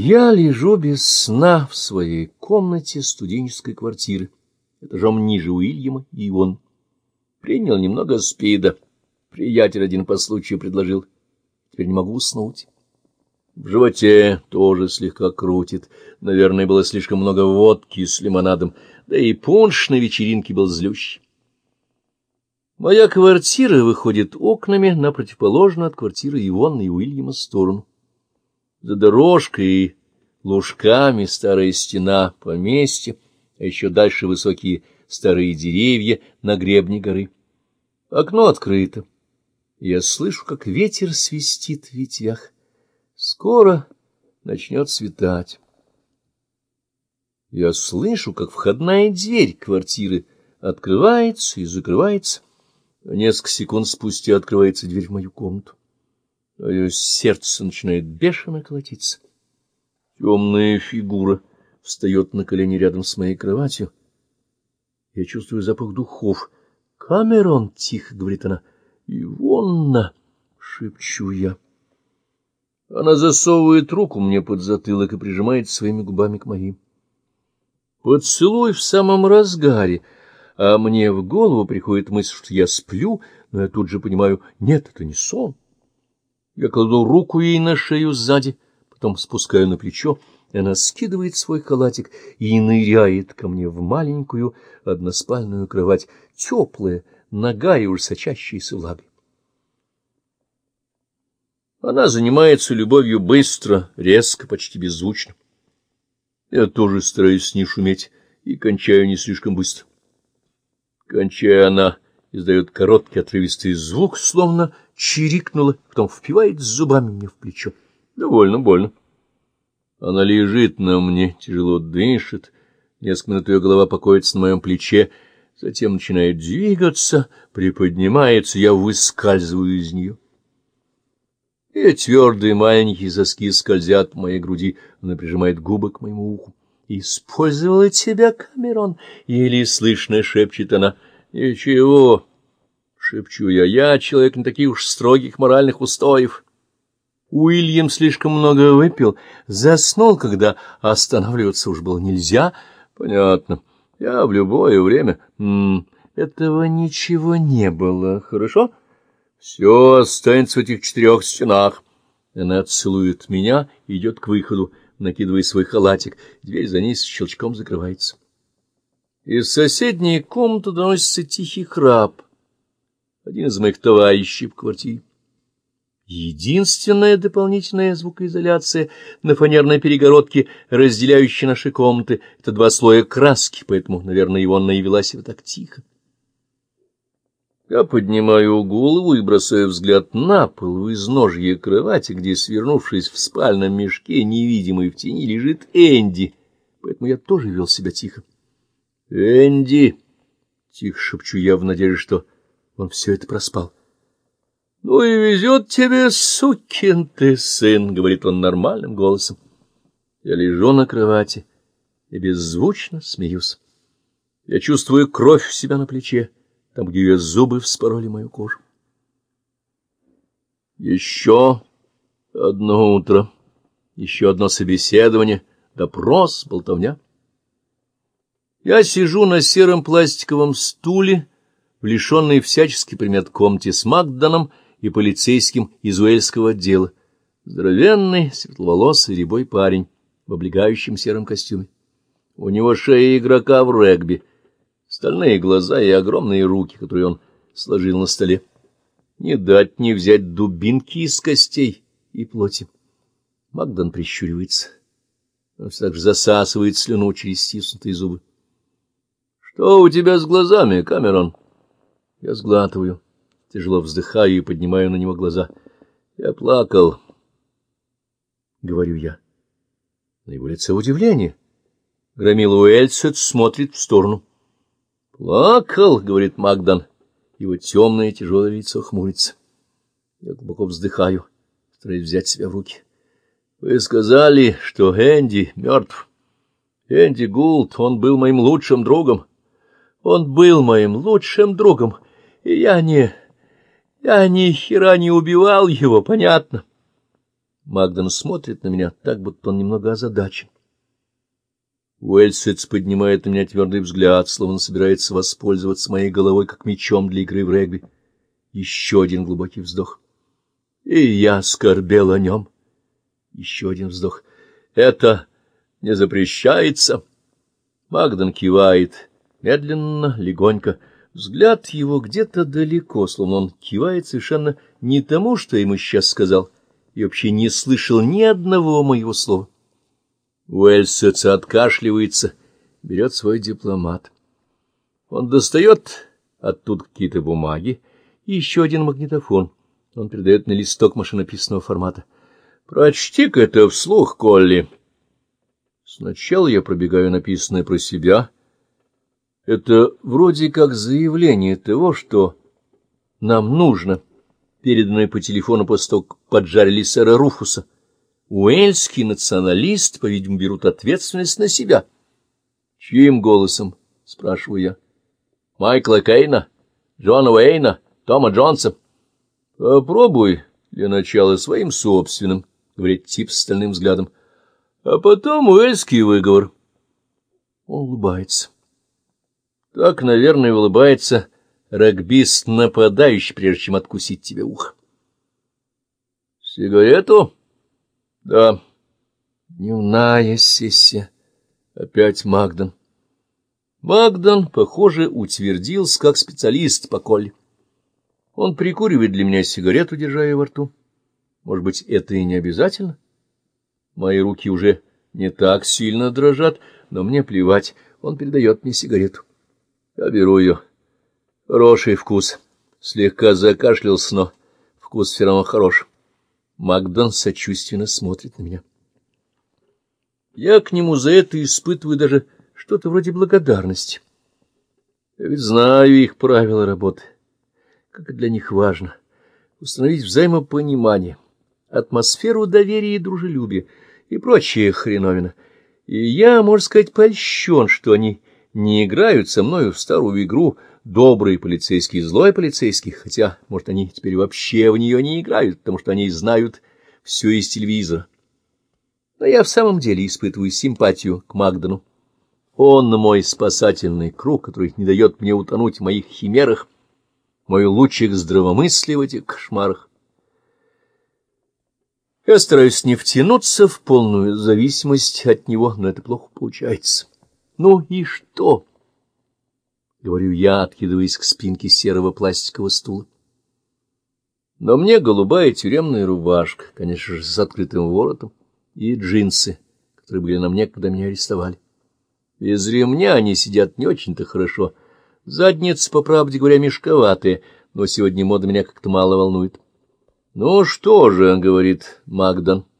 Я лежу без сна в своей комнате студенческой квартиры, этажом ниже Уильяма и он. Принял немного спида. Приятель один по случаю предложил. Теперь не могу уснуть. В животе тоже слегка крутит. Наверное, было слишком много водки с лимонадом, да и пунш на вечеринке был злющий. Моя квартира выходит окнами на противоположную от квартиры Ивонны и Уильяма сторону. За дорожкой и лужками старая стена поместья, а еще дальше высокие старые деревья на гребне горы. Окно открыто. Я слышу, как ветер свистит в ветвях. Скоро начнет светать. Я слышу, как входная дверь квартиры открывается и закрывается. Несколько секунд спустя открывается дверь в мою комнату. Мое сердце начинает бешено колотиться. Темная фигура встает на колени рядом с моей кроватью. Я чувствую запах духов. «Камерон!» — тихо говорит она. «Ивонна!» — шепчу я. Она засовывает руку мне под затылок и прижимает своими губами к моим. Поцелуй в самом разгаре, а мне в голову приходит мысль, что я сплю, но я тут же понимаю, нет, это не сон. Я кладу руку ей на шею сзади, потом спускаю на плечо, и она скидывает свой халатик и ныряет ко мне в маленькую односпальную кровать, теплая, ногая и уж сочащаяся влагой. Она занимается любовью быстро, резко, почти беззвучно. Я тоже стараюсь не шуметь и кончаю не слишком быстро. Кончая, она издает короткий отрывистый звук, словно чирикнула, потом впивает зубами мне в плечо. Довольно больно. Она лежит на мне, тяжело дышит, несколько минут ее голова покоится на моем плече, затем начинает двигаться, приподнимается, я выскальзываю из нее и твердые маленькие соски скользят по моей груди. Она прижимает губы к моему уху. «Использовала тебя, Камерон!» — еле слышно шепчет она. «Ничего!» — шепчу я. «Я человек не таких уж строгих моральных устоев». Уильям слишком много выпил, заснул, когда останавливаться уж было нельзя. Понятно. Я в любое время... М -м, этого ничего не было, хорошо?» Все останется в этих четырех стенах. Она целует меня и идет к выходу, накидывая свой халатик. Дверь за ней с щелчком закрывается. Из соседней комнаты доносится тихий храп. Один из моих товарищей в квартире. Единственная дополнительная звукоизоляция на фанерной перегородке, разделяющей наши комнаты, — это два слоя краски, поэтому, наверное, его она и вела себя так тихо. Я поднимаю голову и бросаю взгляд на пол в изножье кровати, где, свернувшись в спальном мешке, невидимый в тени, лежит Энди. Поэтому я тоже вел себя тихо. «Энди!» — тихо шепчу я в надежде, что он все это проспал. «Ну и везет тебе, сукин ты сын!» — говорит он нормальным голосом. Я лежу на кровати и беззвучно смеюсь. Я чувствую кровь у себя на плече там, где ее зубы вспороли мою кожу. Еще одно утро, еще одно собеседование, допрос, болтовня. Я сижу на сером пластиковом стуле, в лишенной всячески примет комнате с Магданом и полицейским из Уэльского отдела. Здоровенный, светловолосый, рябой парень в облегающем сером костюме. У него шея игрока в регби — стальные глаза и огромные руки, которые он сложил на столе. Не дать не взять дубинки из костей и плоти. Магдан прищуривается. Он все так же засасывает слюну через стиснутые зубы. — Что у тебя с глазами, Камерон? Я сглатываю, тяжело вздыхаю и поднимаю на него глаза. — Я плакал, — говорю я. На его лице удивление. Громила Уэльсет смотрит в сторону. Плакал, — говорит Магдан. Его темное тяжелое лицо хмурится. Я глубоко вздыхаю, стараюсь взять себя в руки. Вы сказали, что Энди мертв. Энди Гулд, он был моим лучшим другом. Он был моим лучшим другом, и я не... Я ни хера не убивал его, понятно. Магден смотрит на меня так, будто он немного озадачен. Уэльсец поднимает на меня твердый взгляд, словно собирается воспользоваться моей головой как мечом для игры в регби. Еще один глубокий вздох. И я скорбел о нем. Еще один вздох. Это не запрещается. Магден кивает, медленно, легонько. Взгляд его где-то далеко, словно он кивает совершенно не тому, что ему сейчас сказал, и вообще не слышал ни одного моего слова. Уэльсец откашливается, берет свой дипломат. Он достает оттуда какие-то бумаги и еще один магнитофон. Он передает на листок машинописного формата. «Прочти-ка это вслух, Колли». Сначала я пробегаю написанное про себя. Это вроде как заявление того, что нам нужно, переданное по телефону после того, как поджарили сэра Руфуса. Уэльский националист, по-видимому, берут ответственность на себя. — Чьим голосом? — спрашиваю я. — Майкла Кейна, Джона Уэйна, Тома Джонса. — Попробуй для начала своим собственным, — говорит тип с стальным взглядом. — А потом уэльский выговор. Он улыбается. Так, наверное, улыбается регбист нападающий, прежде чем откусить тебе ухо. — Сигарету? — да, дневная сессия. Опять Магдан. Магдан, похоже, утвердился как специалист по коле. Он прикуривает для меня сигарету, держа ее во рту. Может быть, это и не обязательно? Мои руки уже не так сильно дрожат, но мне плевать. Он передает мне сигарету. Я беру ее. Хороший вкус. Слегка закашлялся, но вкус все равно хороший. Магдон сочувственно смотрит на меня. Я к нему за это испытываю даже что-то вроде благодарности. Я ведь знаю их правила работы, как для них важно установить взаимопонимание, атмосферу доверия и дружелюбия и прочее хреновина. И я, можно сказать, польщен, что они не играют со мною в старую игру добрый полицейский, злой полицейский, хотя, может, они теперь вообще в нее не играют, потому что они знают все из телевизора. Но я в самом деле испытываю симпатию к Магдану. Он мой спасательный круг, который не дает мне утонуть в моих химерах, мой лучик здравомыслия в этих кошмарах. Я стараюсь не втянуться в полную зависимость от него, но это плохо получается. Ну и что? — говорю я, откидываясь к спинке серого пластикового стула. Но мне голубая тюремная рубашка, конечно же, с открытым воротом, и джинсы, которые были на мне, когда меня арестовали. Без ремня они сидят не очень-то хорошо. Задницы, по правде говоря, мешковатые, но сегодня мода меня как-то мало волнует. — Ну что же, — говорит Магдан, —